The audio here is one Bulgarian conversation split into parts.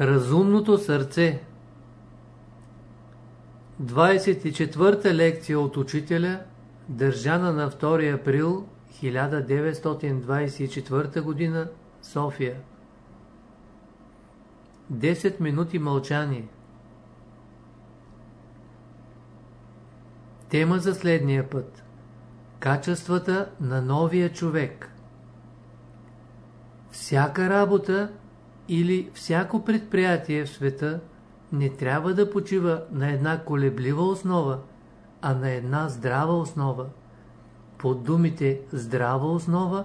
Разумното сърце. 24-та лекция от учителя, държана на 2 април 1924 г. София. 10 минути мълчание. Тема за следния път. Качествата на новия човек. Всяка работа или всяко предприятие в света не трябва да почива на една колеблива основа, а на една здрава основа. Под думите здрава основа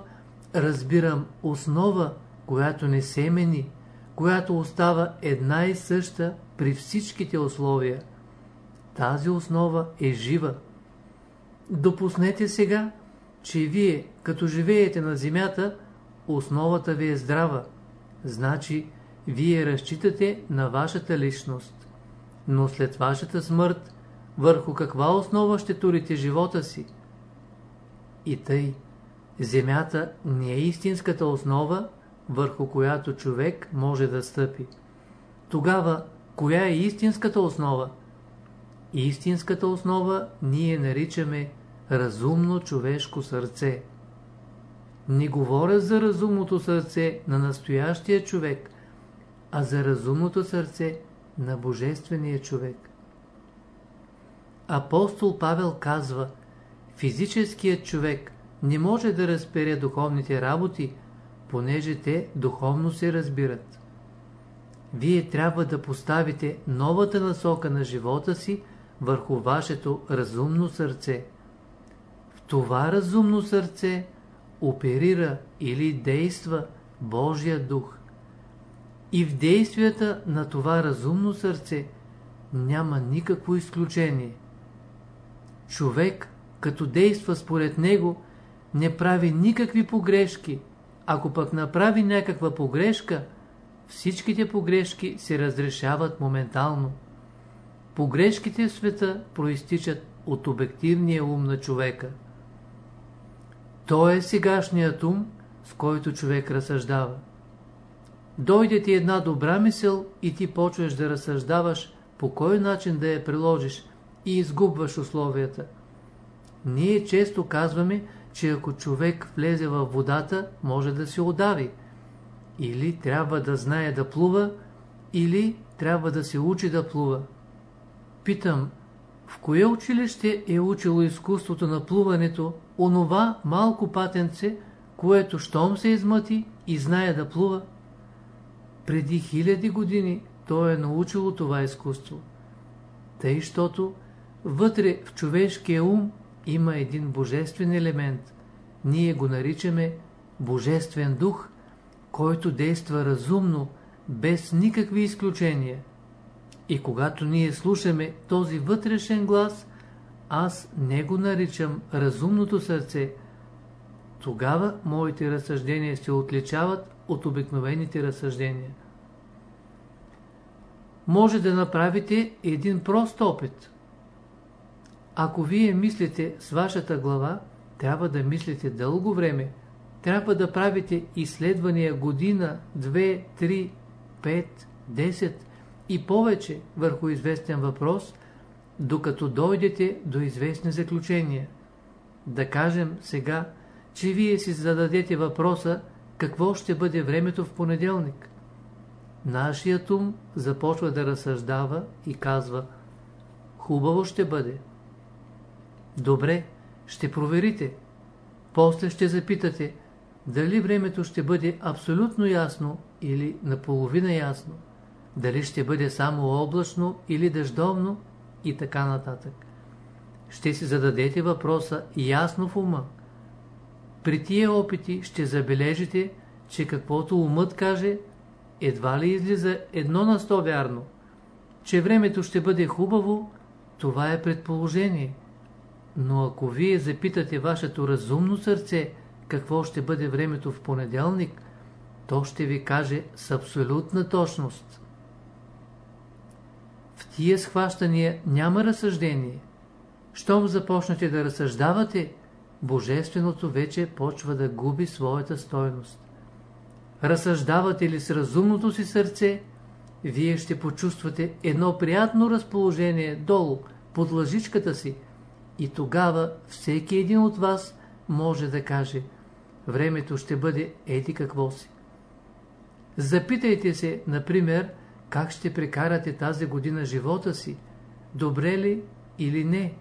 разбирам основа, която не се мени, която остава една и съща при всичките условия. Тази основа е жива. Допуснете сега, че вие, като живеете на земята, основата ви е здрава. Значи, вие разчитате на вашата личност. Но след вашата смърт, върху каква основа ще турите живота си? И тъй, земята не е истинската основа, върху която човек може да стъпи. Тогава, коя е истинската основа? Истинската основа ние наричаме разумно човешко сърце. Не говоря за разумното сърце на настоящия човек, а за разумното сърце на Божествения човек. Апостол Павел казва, физическият човек не може да разбере духовните работи, понеже те духовно се разбират. Вие трябва да поставите новата насока на живота си върху вашето разумно сърце. В това разумно сърце оперира или действа Божия дух. И в действията на това разумно сърце няма никакво изключение. Човек, като действа според него, не прави никакви погрешки. Ако пък направи някаква погрешка, всичките погрешки се разрешават моментално. Погрешките в света проистичат от обективния ум на човека. То е сегашният ум, с който човек разсъждава. Дойде ти една добра мисъл и ти почваш да разсъждаваш по кой начин да я приложиш и изгубваш условията. Ние често казваме, че ако човек влезе във водата, може да се удави. Или трябва да знае да плува, или трябва да се учи да плува. Питам, в кое училище е учило изкуството на плуването онова малко патенце, което щом се измъти и знае да плува? Преди хиляди години той е научило това изкуство. Тъй, щото вътре в човешкия ум има един божествен елемент. Ние го наричаме Божествен дух, който действа разумно, без никакви изключения. И когато ние слушаме този вътрешен глас, аз не го наричам разумното сърце, тогава моите разсъждения се отличават от обикновените разсъждения. Може да направите един прост опит. Ако вие мислите с вашата глава, трябва да мислите дълго време. Трябва да правите изследвания година, две, три, пет, десет и повече върху известен въпрос, докато дойдете до известни заключения. Да кажем сега, че вие си зададете въпроса какво ще бъде времето в понеделник. Нашият ум започва да разсъждава и казва Хубаво ще бъде. Добре, ще проверите. После ще запитате дали времето ще бъде абсолютно ясно или наполовина ясно. Дали ще бъде само облачно или дъждовно и така нататък. Ще си зададете въпроса ясно в ума. При тия опити ще забележите, че каквото умът каже, едва ли излиза едно на сто вярно. Че времето ще бъде хубаво, това е предположение. Но ако вие запитате вашето разумно сърце, какво ще бъде времето в понеделник, то ще ви каже с абсолютна точност. Тия схващания няма разсъждение. Щом започнете да разсъждавате, Божественото вече почва да губи своята стойност. Разсъждавате ли с разумното си сърце, вие ще почувствате едно приятно разположение долу, под лъжичката си. И тогава всеки един от вас може да каже, времето ще бъде еди какво си. Запитайте се, например, как ще прекарате тази година живота си, добре ли или не.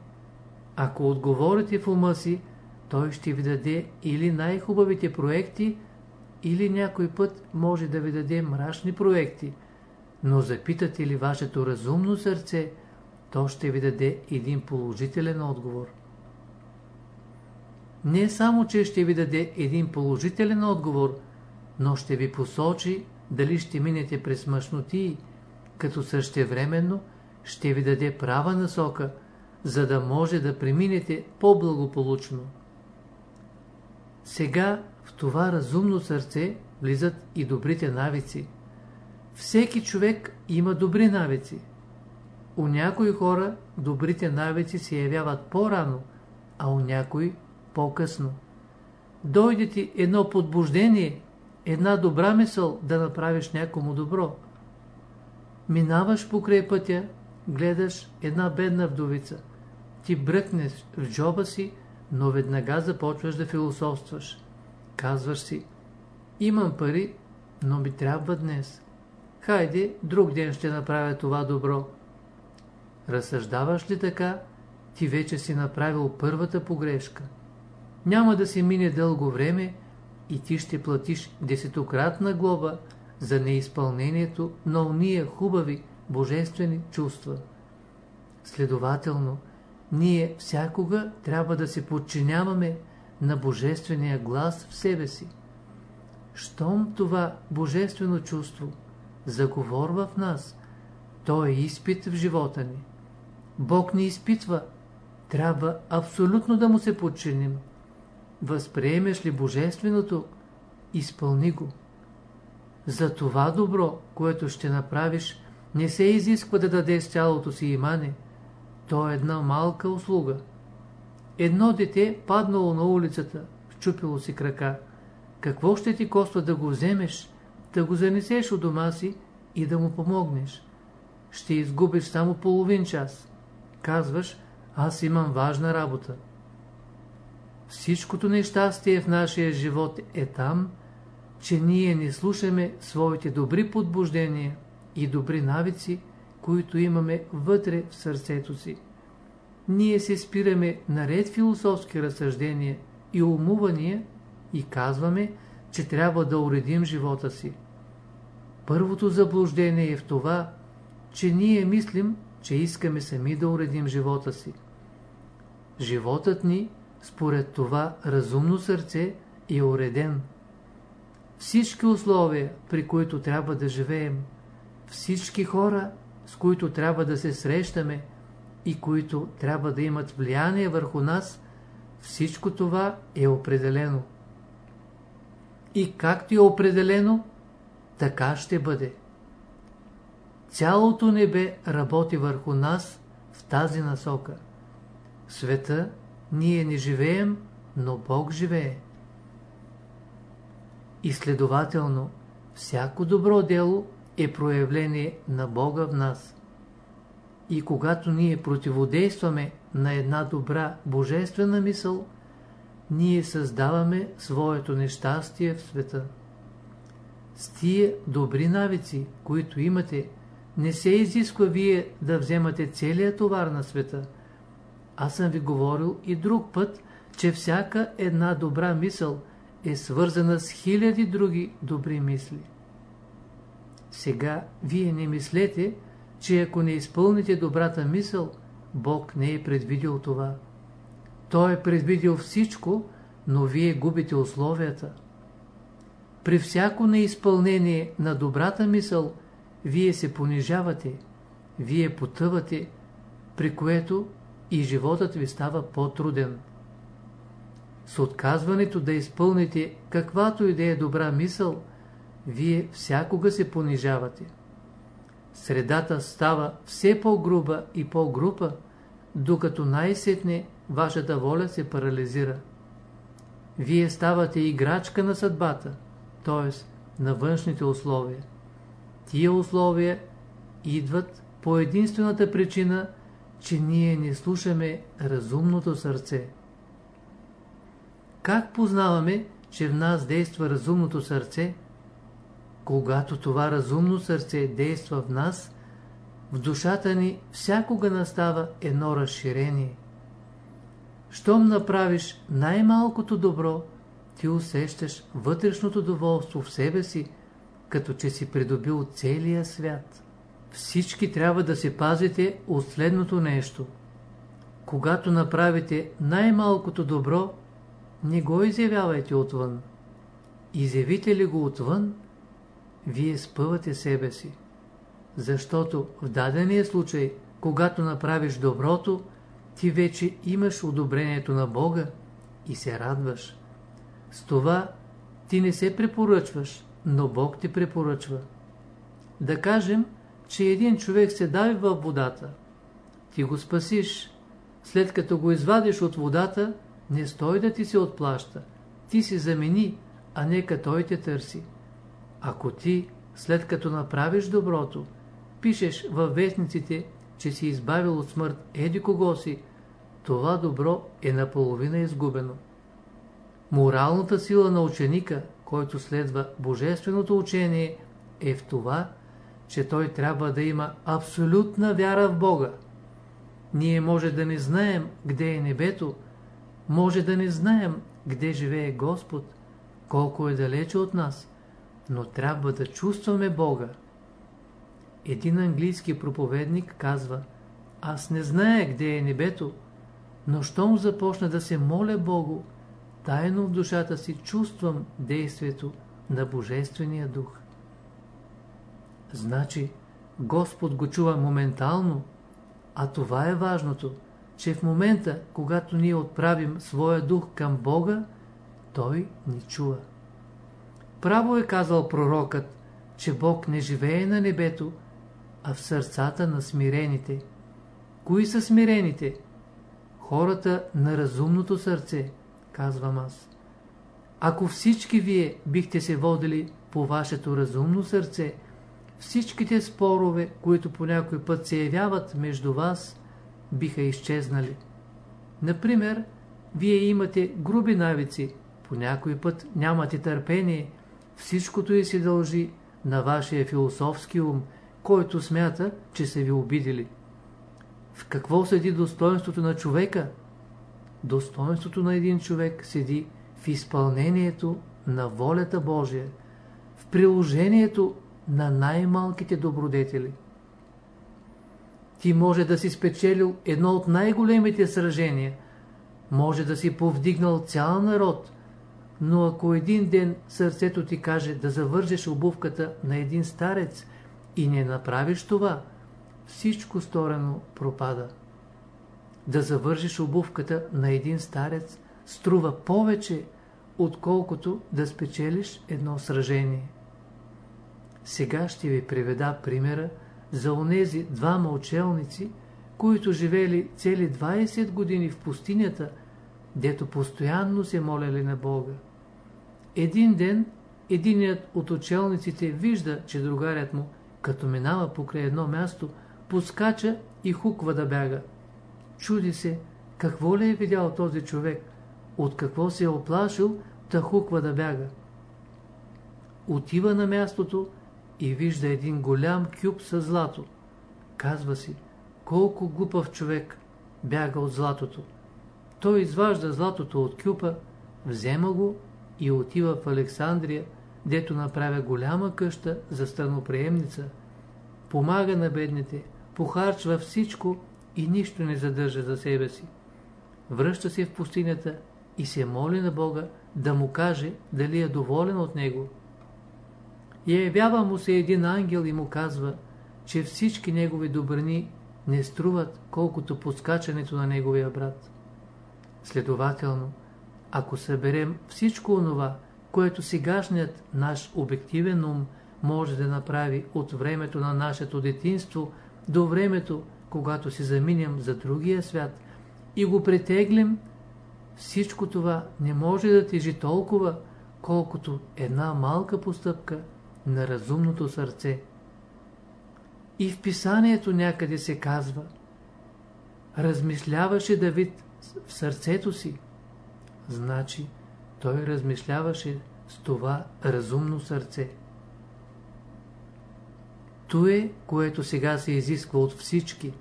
Ако отговорите в ума си, той ще ви даде или най-хубавите проекти, или някой път може да ви даде мрачни проекти, но запитате ли вашето разумно сърце, то ще ви даде един положителен отговор. Не само, че ще ви даде един положителен отговор, но ще ви посочи дали ще минете през мъжноти, като същевременно ще ви даде права насока, за да може да преминете по-благополучно. Сега в това разумно сърце влизат и добрите навици. Всеки човек има добри навици. У някои хора добрите навици се явяват по-рано, а у някои по-късно. Дойде ти едно подбуждение, една добра мисъл да направиш някому добро. Минаваш покрай пътя, гледаш една бедна вдовица. Ти бръкнеш в джоба си, но веднага започваш да философстваш. Казваш си, имам пари, но ми трябва днес. Хайде, друг ден ще направя това добро. Разсъждаваш ли така, ти вече си направил първата погрешка. Няма да се мине дълго време и ти ще платиш десетократна глоба за неизпълнението на уния хубави, божествени чувства. Следователно, ние всякога трябва да се подчиняваме на божествения глас в себе си. Щом това божествено чувство заговорва в нас, то е изпит в живота ни. Бог ни изпитва, трябва абсолютно да му се подчиним. Възприемеш ли божественото, изпълни го. За това добро, което ще направиш, не се изисква да дадеш цялото си имане. То е една малка услуга. Едно дете паднало на улицата, вчупило си крака. Какво ще ти коства да го вземеш, да го занесеш у дома си и да му помогнеш? Ще изгубиш само половин час. Казваш, аз имам важна работа. Всичкото нещастие в нашия живот е там, че ние не слушаме своите добри подбуждения и добри навици, които имаме вътре в сърцето си. Ние се спираме наред философски разсъждения и умувания и казваме, че трябва да уредим живота си. Първото заблуждение е в това, че ние мислим, че искаме сами да уредим живота си. Животът ни, според това разумно сърце, е уреден. Всички условия, при които трябва да живеем, всички хора, с които трябва да се срещаме и които трябва да имат влияние върху нас, всичко това е определено. И както е определено, така ще бъде. Цялото небе работи върху нас в тази насока. Света ние не живеем, но Бог живее. И следователно, всяко добро дело е проявление на Бога в нас. И когато ние противодействаме на една добра божествена мисъл, ние създаваме своето нещастие в света. С тия добри навици, които имате, не се изисква вие да вземате целия товар на света. Аз съм ви говорил и друг път, че всяка една добра мисъл е свързана с хиляди други добри мисли. Сега вие не мислете, че ако не изпълните добрата мисъл, Бог не е предвидил това. Той е предвидил всичко, но вие губите условията. При всяко неизпълнение на добрата мисъл, вие се понижавате, вие потъвате, при което и животът ви става по-труден. С отказването да изпълните каквато и да е добра мисъл, вие всякога се понижавате. Средата става все по-груба и по-група, докато най-сетне вашата воля се парализира. Вие ставате играчка на съдбата, т.е. на външните условия. Тия условия идват по единствената причина, че ние не слушаме разумното сърце. Как познаваме, че в нас действа разумното сърце? Когато това разумно сърце действа в нас, в душата ни всякога настава едно разширение. Щом направиш най-малкото добро, ти усещаш вътрешното доволство в себе си, като че си придобил целия свят. Всички трябва да се пазите от следното нещо. Когато направите най-малкото добро, не го изявявайте отвън. Изявите ли го отвън, вие спъвате себе си. Защото в дадения случай, когато направиш доброто, ти вече имаш одобрението на Бога и се радваш. С това ти не се препоръчваш, но Бог ти препоръчва. Да кажем, че един човек се дави във водата. Ти го спасиш. След като го извадиш от водата, не стой да ти се отплаща. Ти си замени, а нека той те търси. Ако ти, след като направиш доброто, пишеш във вестниците, че си избавил от смърт еди кого си, това добро е наполовина изгубено. Моралната сила на ученика, който следва божественото учение, е в това, че той трябва да има абсолютна вяра в Бога. Ние може да не знаем къде е небето, може да не знаем къде живее Господ, колко е далече от нас, но трябва да чувстваме Бога. Един английски проповедник казва, аз не зная къде е небето, но щом започна да се моля Богу, тайно в душата си чувствам действието на Божествения дух. Значи, Господ го чува моментално, а това е важното, че в момента, когато ние отправим своя дух към Бога, Той ни чува. Право е казал пророкът, че Бог не живее на небето, а в сърцата на смирените. Кои са смирените? Хората на разумното сърце, казвам аз. Ако всички вие бихте се водили по вашето разумно сърце, всичките спорове, които по някой път се явяват между вас, биха изчезнали. Например, вие имате груби навици, по някой път нямате търпение, всичкото и се дължи на вашия философски ум, който смята, че са ви обидели. В какво седи достоинството на човека? Достоинството на един човек седи в изпълнението на волята Божия, в приложението на най-малките добродетели. Ти може да си спечелил едно от най-големите сражения, може да си повдигнал цял народ, но ако един ден сърцето ти каже да завържеш обувката на един старец и не направиш това, всичко сторено пропада. Да завържиш обувката на един старец струва повече, отколкото да спечелиш едно сражение. Сега ще ви приведа примера за онези двама учелници, които живели цели 20 години в пустинята, дето постоянно се моляли на Бога. Един ден, единият от учелниците вижда, че другарят му, като минава покрай едно място, поскача и хуква да бяга. Чуди се, какво ли е видял този човек, от какво се е оплашил, да хуква да бяга. Отива на мястото и вижда един голям кюб с злато. Казва си, колко глупав човек бяга от златото. Той изважда златото от кюпа, взема го и отива в Александрия, дето направя голяма къща за страноприемница. Помага на бедните, похарчва всичко и нищо не задържа за себе си. Връща се в пустинята и се моли на Бога да му каже дали е доволен от него. Явява му се един ангел и му казва, че всички негови добрини не струват колкото подскачането на неговия брат. Следователно, ако съберем всичко онова, което сегашният наш обективен ум може да направи от времето на нашето детинство до времето, когато се заминем за другия свят и го претеглим, всичко това не може да тежи толкова, колкото една малка постъпка на разумното сърце. И в писанието някъде се казва Размишляваше Давид в сърцето си. Значи, той размишляваше с това разумно сърце. То е, което сега се изисква от всички.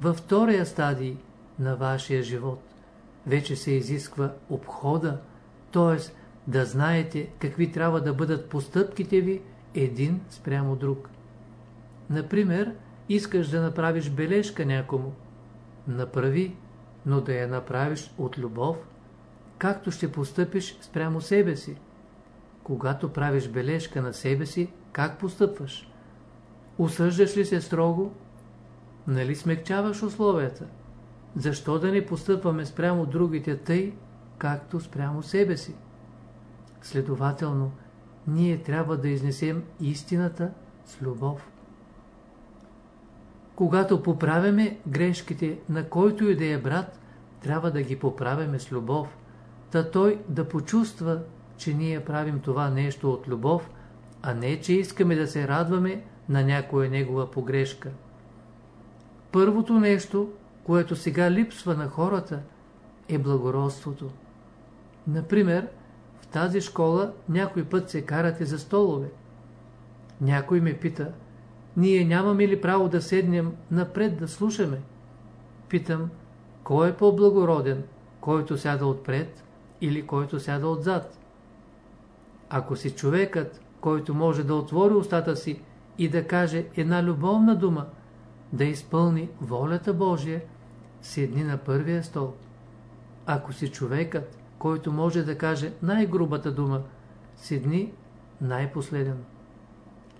Във втория стадий на вашия живот вече се изисква обхода, т.е. да знаете какви трябва да бъдат постъпките ви един спрямо друг. Например, искаш да направиш бележка някому. Направи, но да я направиш от любов, както ще постъпиш спрямо себе си. Когато правиш бележка на себе си, как постъпваш? Осъждаш ли се строго? Нали смекчаваш условията? Защо да не постъпваме спрямо другите тъй, както спрямо себе си? Следователно, ние трябва да изнесем истината с любов. Когато поправяме грешките на който и да е брат, трябва да ги поправяме с любов, та той да почувства, че ние правим това нещо от любов, а не, че искаме да се радваме на някоя негова погрешка. Първото нещо, което сега липсва на хората, е благородството. Например, тази школа някой път се карате за столове. Някой ме пита, ние нямаме ли право да седнем напред да слушаме? Питам, кой е по-благороден, който сяда отпред или който сяда отзад? Ако си човекът, който може да отвори устата си и да каже една любовна дума, да изпълни волята Божия, седни на първия стол. Ако си човекът, който може да каже най-грубата дума, седни най-последен.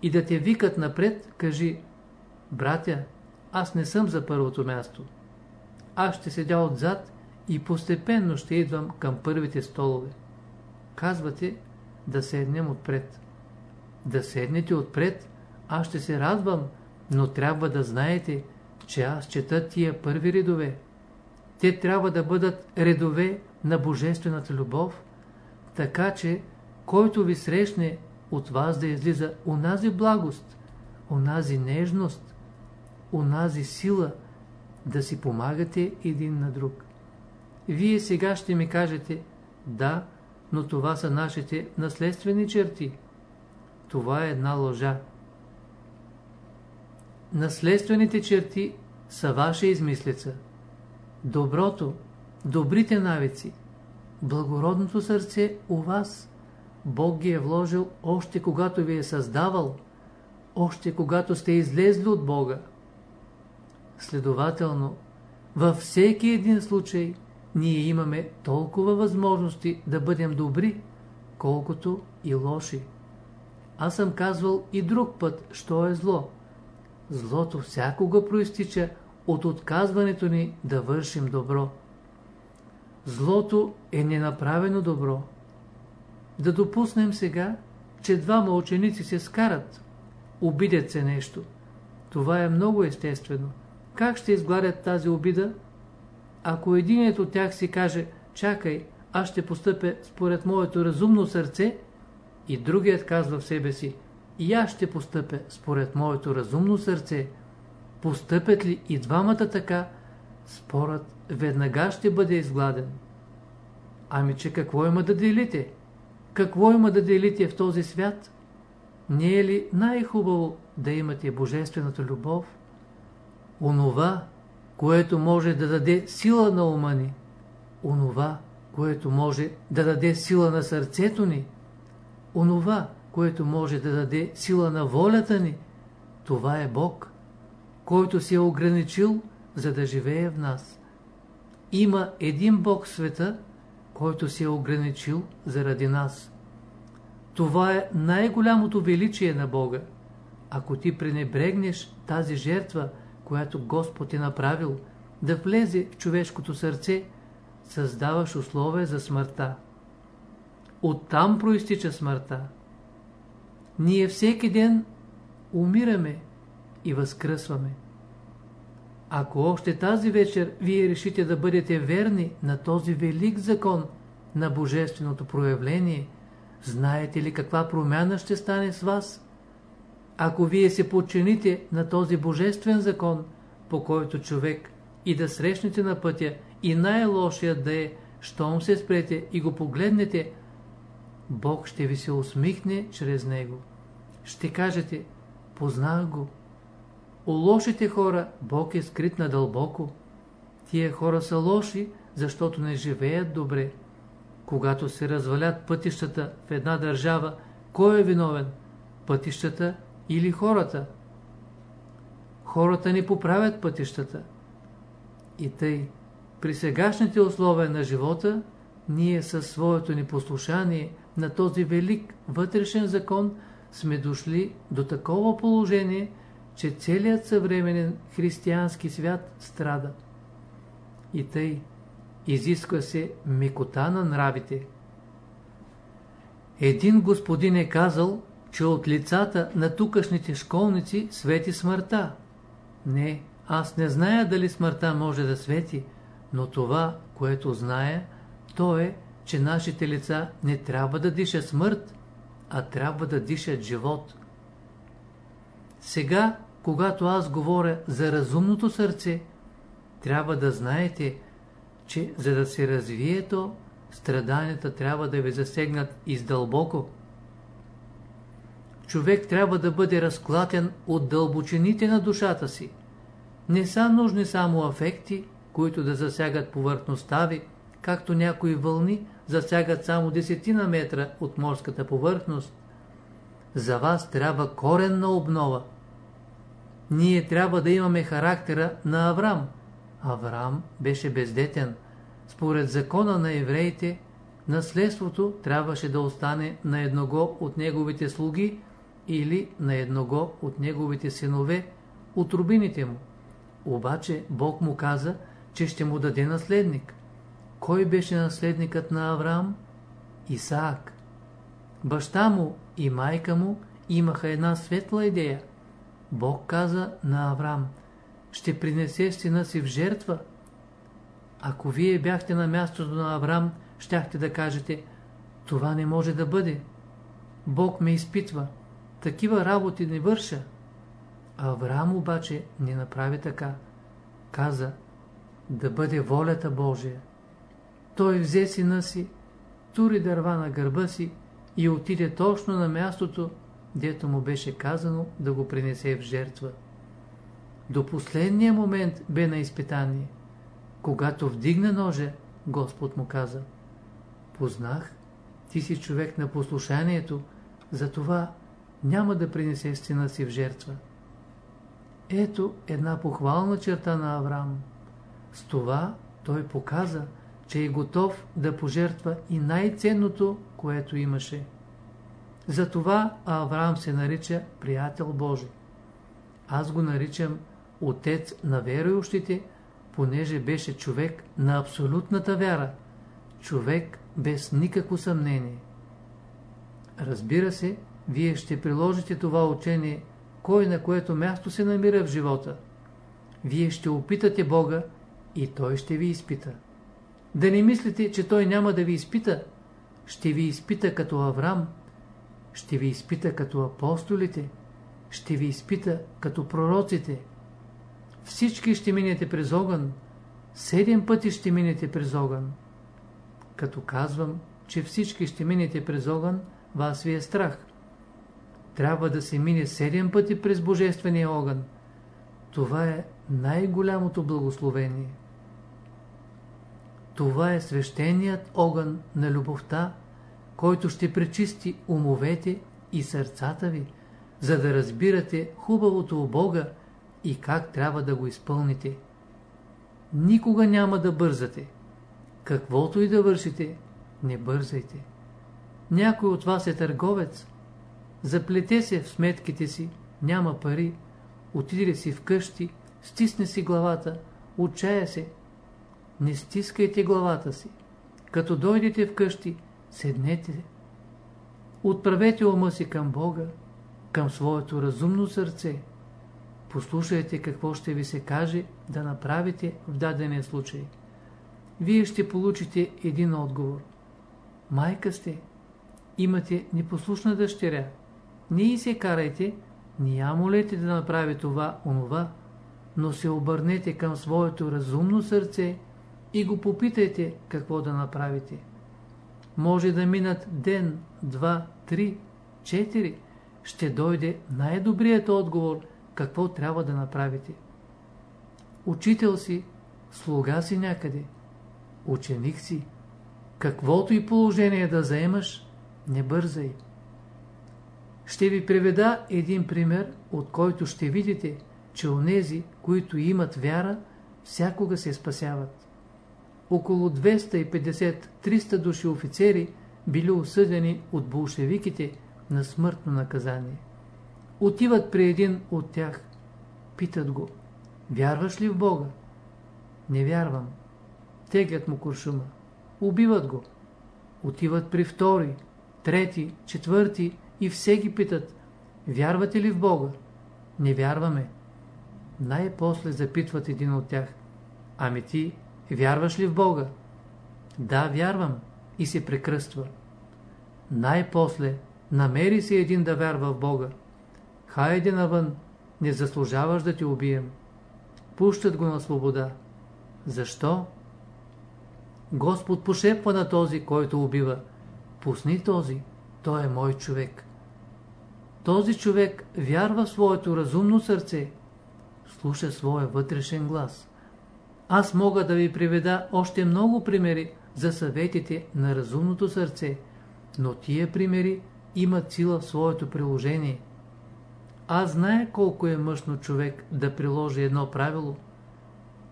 И да те викат напред, кажи, братя, аз не съм за първото място. Аз ще седя отзад и постепенно ще идвам към първите столове. Казвате да седнем отпред. Да седнете отпред, аз ще се радвам, но трябва да знаете, че аз чета тия първи редове. Те трябва да бъдат редове на Божествената любов, така че, който ви срещне, от вас да излиза унази благост, унази нежност, унази сила, да си помагате един на друг. Вие сега ще ми кажете, да, но това са нашите наследствени черти. Това е една лъжа. Наследствените черти са ваша измислица. Доброто, добрите навици, благородното сърце у вас, Бог ги е вложил още когато ви е създавал, още когато сте излезли от Бога. Следователно, във всеки един случай ние имаме толкова възможности да бъдем добри, колкото и лоши. Аз съм казвал и друг път, що е зло. Злото всякога проистича от отказването ни да вършим добро. Злото е ненаправено добро. Да допуснем сега, че двама ученици се скарат, обидят се нещо. Това е много естествено. Как ще изгладят тази обида? Ако единият от тях си каже, чакай, аз ще постъпя според моето разумно сърце, и другият казва в себе си, и аз ще постъпя според моето разумно сърце, постъпят ли и двамата така, спорът веднага ще бъде изгладен. Ами че какво има да делите? Какво има да делите в този свят? Не е ли най-хубаво да имате божествената любов? Онова, което може да даде сила на ума ни, онова, което може да даде сила на сърцето ни, онова, което може да даде сила на волята ни, това е Бог, който се е ограничил, за да живее в нас. Има един Бог в света, който се е ограничил заради нас. Това е най-голямото величие на Бога. Ако ти пренебрегнеш тази жертва, която Господ е направил, да влезе в човешкото сърце, създаваш условия за смъртта. Оттам проистича смъртта. Ние всеки ден умираме и възкръсваме. Ако още тази вечер вие решите да бъдете верни на този велик закон на Божественото проявление, знаете ли каква промяна ще стане с вас? ако вие се подчините на този божествен закон, по който човек и да срещнете на пътя и най-лошият да е, щом се спрете и го погледнете, Бог ще ви се усмихне чрез него. Ще кажете, познах го. У лошите хора Бог е скрит надълбоко. Тия хора са лоши, защото не живеят добре. Когато се развалят пътищата в една държава, кой е виновен? Пътищата или хората? Хората не поправят пътищата. И тъй, при сегашните условия на живота, ние със своето непослушание на този велик вътрешен закон сме дошли до такова положение, че целият съвременен християнски свят страда. И тъй, изисква се мекота на нравите. Един господин е казал, че от лицата на тукашните школници свети смъртта. Не, аз не зная дали смъртта може да свети, но това, което зная, то е, че нашите лица не трябва да дишат смърт, а трябва да дишат живот. Сега, когато аз говоря за разумното сърце, трябва да знаете, че за да се развие то, страданията трябва да ви засегнат издълбоко. Човек трябва да бъде разклатен от дълбочините на душата си. Не са нужни само афекти, които да засягат повърхността ви, както някои вълни засягат само десетина метра от морската повърхност. За вас трябва коренна обнова. Ние трябва да имаме характера на Аврам. Авраам беше бездетен. Според закона на евреите, наследството трябваше да остане на едного от неговите слуги или на едного от неговите синове, от рубините му. Обаче Бог му каза, че ще му даде наследник. Кой беше наследникът на Авраам? Исаак. Баща му и майка му имаха една светла идея. Бог каза на Авраам, ще принесе сина си в жертва. Ако вие бяхте на мястото на Авраам, щяхте да кажете, това не може да бъде. Бог ме изпитва. Такива работи не върша. Авраам обаче не направи така. Каза, да бъде волята Божия. Той взе сина си, тури дърва на гърба си и отиде точно на мястото, дето му беше казано да го принесе в жертва. До последния момент бе на изпитание. Когато вдигна ножа, Господ му каза, Познах, ти си човек на послушанието, затова няма да принесе сина си в жертва. Ето една похвална черта на Авраам. С това той показа, че е готов да пожертва и най-ценното, което имаше. Затова Авраам се нарича приятел Божий. Аз го наричам отец на верующите, понеже беше човек на абсолютната вяра, човек без никакво съмнение. Разбира се, вие ще приложите това учение, кой на което място се намира в живота. Вие ще опитате Бога и Той ще ви изпита. Да не мислите, че Той няма да ви изпита. Ще ви изпита като Аврам, ще ви изпита като апостолите, ще ви изпита като пророците. Всички ще минете през огън, седем пъти ще минете през огън. Като казвам, че всички ще минете през огън, вас ви е страх. Трябва да се мине седем пъти през Божествения огън. Това е най-голямото благословение. Това е свещеният огън на любовта, който ще пречисти умовете и сърцата ви, за да разбирате хубавото у Бога и как трябва да го изпълните. Никога няма да бързате. Каквото и да вършите, не бързайте. Някой от вас е търговец. Заплете се в сметките си, няма пари, отиде си вкъщи, стисне си главата, отчая се. Не стискайте главата си. Като дойдете вкъщи, седнете. Отправете ума си към Бога, към своето разумно сърце. Послушайте какво ще ви се каже да направите в дадения случай. Вие ще получите един отговор. Майка сте, имате непослушна дъщеря. Не и се карайте, не я молете да направи това, онова, но се обърнете към своето разумно сърце и го попитайте какво да направите. Може да минат ден, два, три, четири, ще дойде най-добрият отговор какво трябва да направите. Учител си, слуга си някъде, ученик си, каквото и положение да заемаш, не бързай. Ще ви приведа един пример, от който ще видите, че онези, които имат вяра, всякога се спасяват. Около 250-300 души офицери били осъдени от болшевиките на смъртно наказание. Отиват при един от тях. Питат го. Вярваш ли в Бога? Не вярвам. Теглят му куршума. Убиват го. Отиват при втори, трети, четвърти и все ги питат. Вярвате ли в Бога? Не вярваме. Най-после запитват един от тях. Ами ти вярваш ли в Бога? Да, вярвам. И се прекръства. Най-после намери си един да вярва в Бога. Хайде навън, не заслужаваш да ти убием. Пущат го на свобода. Защо? Господ пошепва на този, който убива. Пусни този, той е мой човек. Този човек вярва в своето разумно сърце, слуша своя вътрешен глас. Аз мога да ви приведа още много примери за съветите на разумното сърце, но тия примери имат сила в своето приложение. Аз знае колко е мъжно човек да приложи едно правило.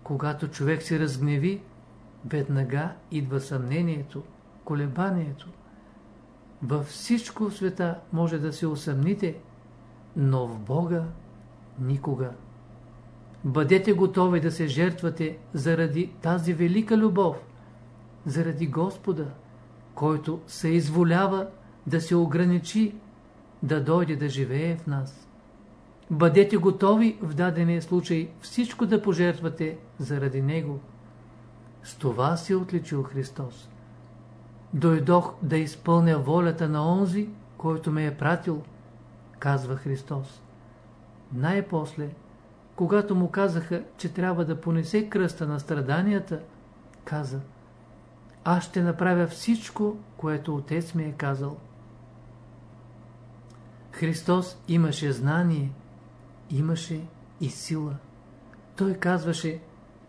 Когато човек се разгневи, веднага идва съмнението, колебанието. Във всичко в света може да се усъмните, но в Бога никога. Бъдете готови да се жертвате заради тази велика любов, заради Господа, който се изволява да се ограничи, да дойде да живее в нас. Бъдете готови в дадения случай всичко да пожертвате заради Него. С това се отличил Христос. Дойдох да изпълня волята на онзи, който ме е пратил, казва Христос. Най-после, когато му казаха, че трябва да понесе кръста на страданията, каза, аз ще направя всичко, което Отец ми е казал. Христос имаше знание, имаше и сила. Той казваше,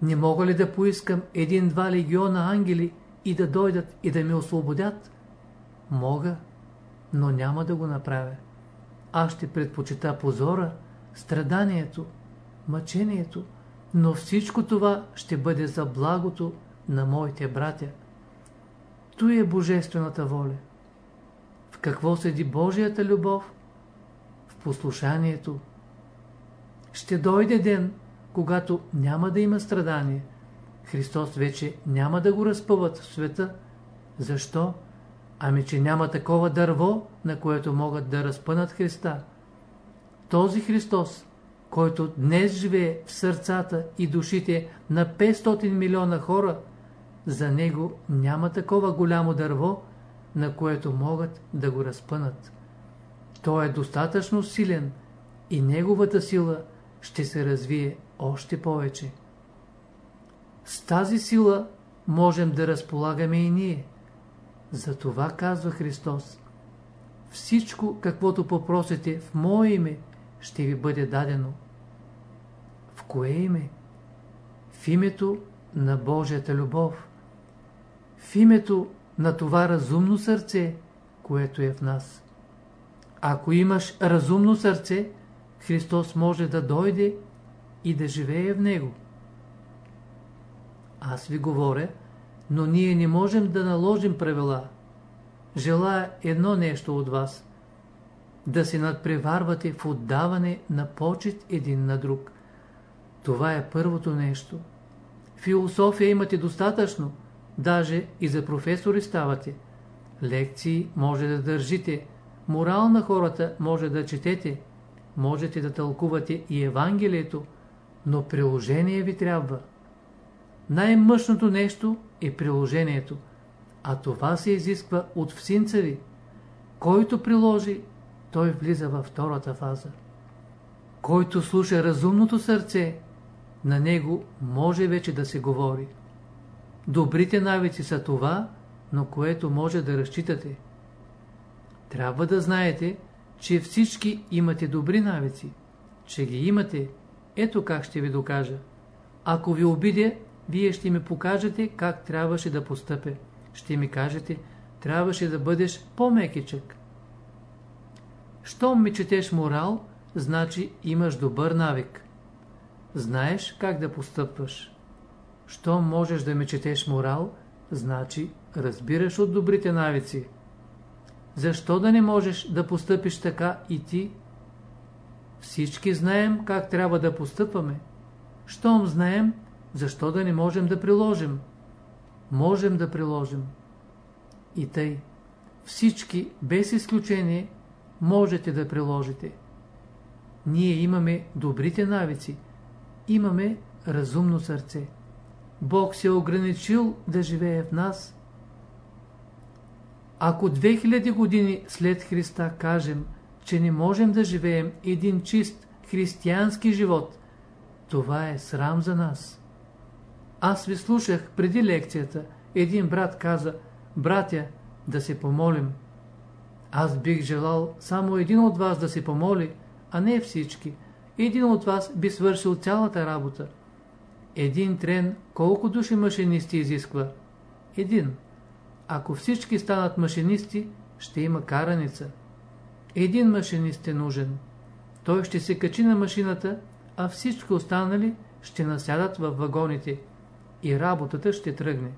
не мога ли да поискам един-два легиона ангели и да дойдат и да ме освободят? Мога, но няма да го направя. Аз ще предпочита позора, страданието, мъчението, но всичко това ще бъде за благото на моите братя. Той е божествената воля. В какво седи Божията любов? В послушанието. Ще дойде ден, когато няма да има страдание. Христос вече няма да го разпъват в света. Защо? Ами, че няма такова дърво, на което могат да разпънат Христа. Този Христос, който днес живее в сърцата и душите на 500 милиона хора, за него няма такова голямо дърво, на което могат да го разпънат. Той е достатъчно силен и неговата сила ще се развие още повече. С тази сила можем да разполагаме и ние. Затова казва Христос. Всичко, каквото попросите в Мое име, ще ви бъде дадено. В кое име? В името на Божията любов. В името на това разумно сърце, което е в нас. Ако имаш разумно сърце, Христос може да дойде и да живее в него. Аз ви говоря, но ние не можем да наложим правила. Желая едно нещо от вас. Да се надпреварвате в отдаване на почет един на друг. Това е първото нещо. Философия имате достатъчно, даже и за професори ставате. Лекции може да държите, морал на хората може да четете, можете да тълкувате и Евангелието, но приложение ви трябва. Най-мъжното нещо е приложението, а това се изисква от всинца ви. Който приложи, той влиза във втората фаза. Който слуша разумното сърце, на него може вече да се говори. Добрите навици са това, на което може да разчитате. Трябва да знаете, че всички имате добри навици. Че ги имате, ето как ще ви докажа. Ако ви обидя, вие ще ми покажете как трябваше да постъпя. Ще ми кажете, трябваше да бъдеш по-мекичък. Щом ми четеш морал, значи имаш добър навик. Знаеш как да постъпваш. Щом можеш да ми четеш морал, значи разбираш от добрите навици. Защо да не можеш да постъпиш така и ти? Всички знаем как трябва да постъпваме. Щом знаем, защо да не можем да приложим? Можем да приложим. И тъй, всички, без изключение, можете да приложите. Ние имаме добрите навици, имаме разумно сърце. Бог се е ограничил да живее в нас. Ако 2000 години след Христа кажем, че не можем да живеем един чист християнски живот, това е срам за нас. Аз ви слушах преди лекцията. Един брат каза, братя, да се помолим. Аз бих желал само един от вас да се помоли, а не всички. Един от вас би свършил цялата работа. Един трен колко души машинисти изисква? Един. Ако всички станат машинисти, ще има караница. Един машинист е нужен. Той ще се качи на машината, а всички останали ще насядат в вагоните и работата ще тръгне.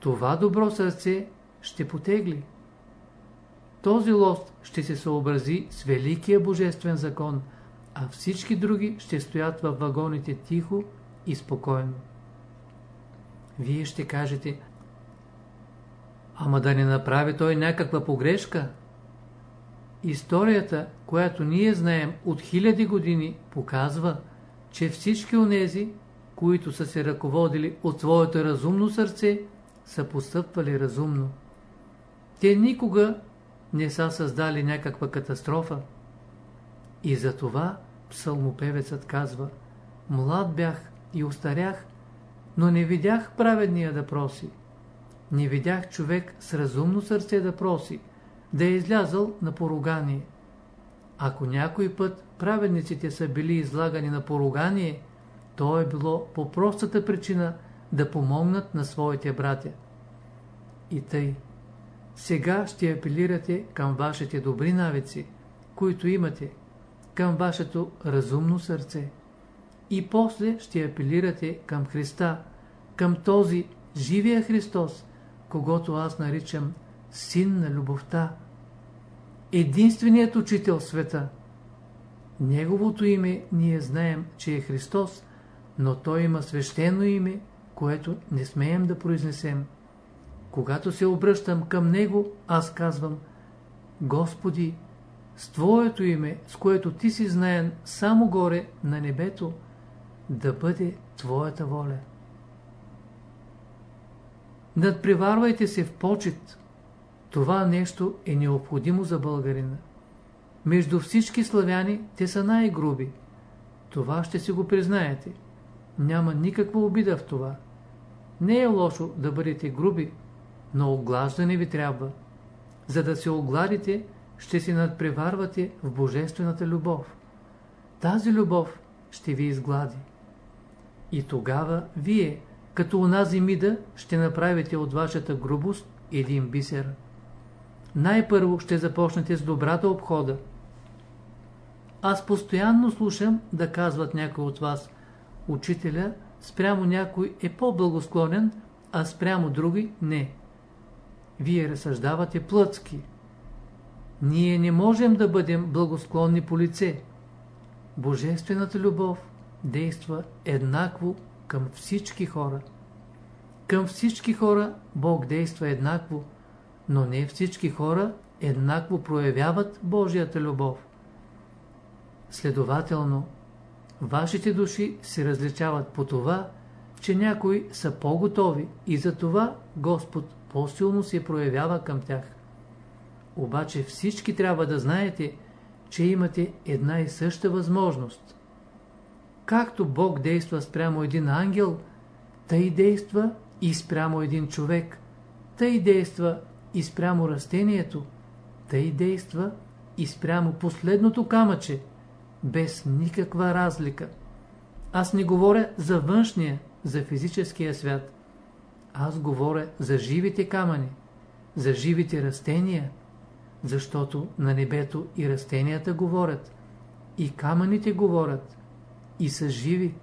Това добро сърце ще потегли. Този лост ще се съобрази с великия божествен закон, а всички други ще стоят във вагоните тихо и спокойно. Вие ще кажете, ама да не направи той някаква погрешка. Историята, която ние знаем от хиляди години, показва, че всички онези, които са се ръководили от своето разумно сърце, са постъпвали разумно. Те никога не са създали някаква катастрофа. И за това псалмопевецът казва Млад бях и устарях, но не видях праведния да проси. Не видях човек с разумно сърце да проси, да е излязъл на поругание. Ако някой път праведниците са били излагани на поругание, то е било по простата причина да помогнат на своите братя. И тъй. Сега ще апелирате към вашите добри навици, които имате, към вашето разумно сърце. И после ще апелирате към Христа, към този живия Христос, когато аз наричам Син на любовта. Единственият учител в света. Неговото име ние знаем, че е Христос, но той има свещено име, което не смеем да произнесем. Когато се обръщам към Него, аз казвам, Господи, с Твоето име, с което Ти си знаен само горе на небето, да бъде Твоята воля. Надпреварвайте се в почет. Това нещо е необходимо за българина. Между всички славяни те са най-груби. Това ще си го признаете. Няма никаква обида в това. Не е лошо да бъдете груби, но оглаждане ви трябва. За да се огладите, ще се надпреварвате в божествената любов. Тази любов ще ви изглади. И тогава вие, като онази мида, ще направите от вашата грубост един бисер. Най-първо ще започнете с добрата обхода. Аз постоянно слушам да казват някой от вас – учителя спрямо някой е по-благосклонен, а спрямо други не. Вие разсъждавате плъцки. Ние не можем да бъдем благосклонни по лице. Божествената любов действа еднакво към всички хора. Към всички хора Бог действа еднакво, но не всички хора еднакво проявяват Божията любов. Следователно, Вашите души се различават по това, че някои са по-готови и за това Господ по-силно се проявява към тях. Обаче всички трябва да знаете, че имате една и съща възможност. Както Бог действа спрямо един ангел, тъй действа и спрямо един човек, тъй действа и спрямо растението, тъй действа и спрямо последното камъче, без никаква разлика. Аз не говоря за външния, за физическия свят. Аз говоря за живите камъни, за живите растения, защото на небето и растенията говорят, и камъните говорят, и са живи.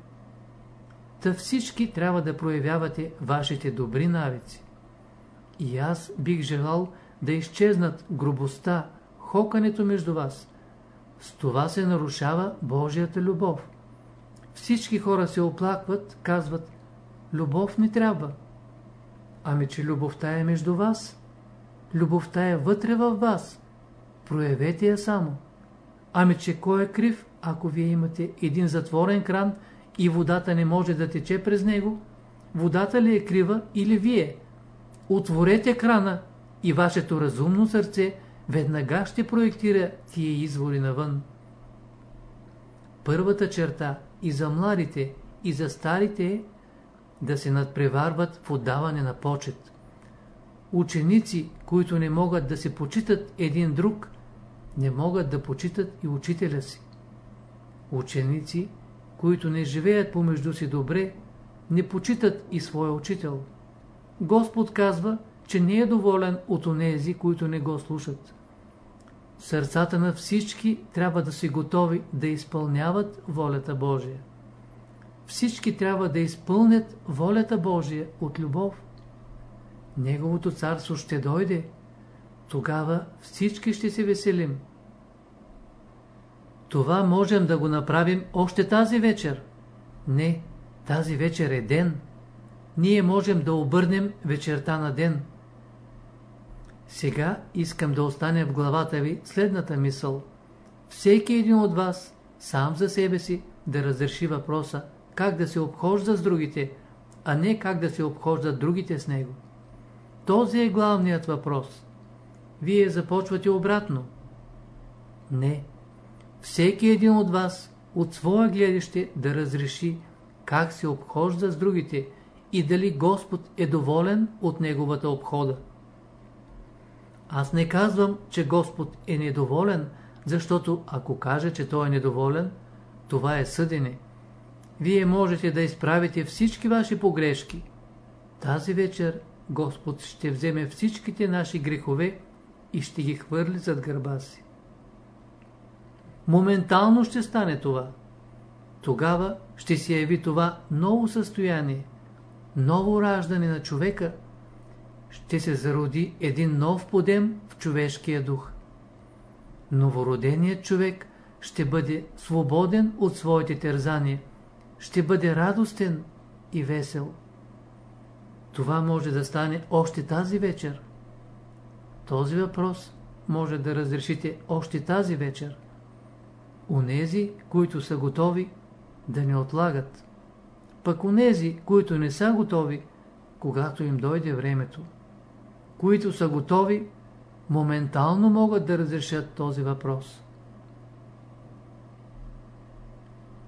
Та всички трябва да проявявате вашите добри навици. И аз бих желал да изчезнат грубостта, хокането между вас. С това се нарушава Божията любов. Всички хора се оплакват, казват, любов не трябва. Ами, че любовта е между вас. Любовта е вътре във вас. Проявете я само. Ами, че кой е крив, ако вие имате един затворен кран и водата не може да тече през него? Водата ли е крива или вие? Отворете крана и вашето разумно сърце веднага ще проектира тия извори навън. Първата черта и за младите, и за старите е да се надпреварват в отдаване на почет. Ученици, които не могат да се почитат един друг, не могат да почитат и учителя си. Ученици, които не живеят помежду си добре, не почитат и своя учител. Господ казва, че не е доволен от онези, които не го слушат. Сърцата на всички трябва да си готови да изпълняват волята Божия. Всички трябва да изпълнят волята Божия от любов. Неговото царство ще дойде. Тогава всички ще се веселим. Това можем да го направим още тази вечер. Не, тази вечер е ден. Ние можем да обърнем вечерта на ден. Сега искам да остане в главата ви следната мисъл. Всеки един от вас, сам за себе си, да разреши въпроса как да се обхожда с другите, а не как да се обхождат другите с него. Този е главният въпрос. Вие започвате обратно. Не. Всеки един от вас от своя гледаще да разреши как се обхожда с другите и дали Господ е доволен от неговата обхода. Аз не казвам, че Господ е недоволен, защото ако каже, че Той е недоволен, това е съдене. Вие можете да изправите всички ваши погрешки. Тази вечер Господ ще вземе всичките наши грехове и ще ги хвърли зад гърба си. Моментално ще стане това. Тогава ще се яви това ново състояние, ново раждане на човека – ще се зароди един нов подем в човешкия дух. Новороденият човек ще бъде свободен от своите тързания, ще бъде радостен и весел. Това може да стане още тази вечер. Този въпрос може да разрешите още тази вечер. Унези, които са готови, да не отлагат. Пък унези, които не са готови, когато им дойде времето които са готови, моментално могат да разрешат този въпрос.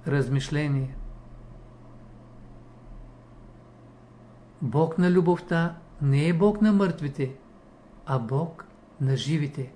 Размишление Бог на любовта не е Бог на мъртвите, а Бог на живите.